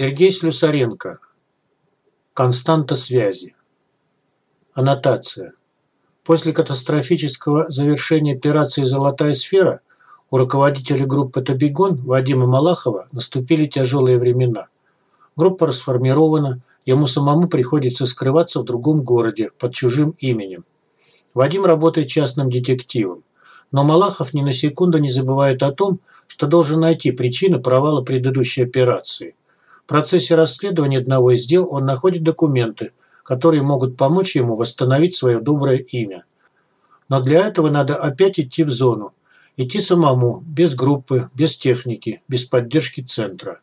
Сергей Слюсаренко. Константа связи. Аннотация. После катастрофического завершения операции «Золотая сфера» у руководителя группы «Табигон» Вадима Малахова наступили тяжелые времена. Группа расформирована, ему самому приходится скрываться в другом городе под чужим именем. Вадим работает частным детективом. Но Малахов ни на секунду не забывает о том, что должен найти причину провала предыдущей операции. Процессе расследования одного из дел он находит документы, которые могут помочь ему восстановить свое доброе имя. Но для этого надо опять идти в зону. Идти самому, без группы, без техники, без поддержки центра.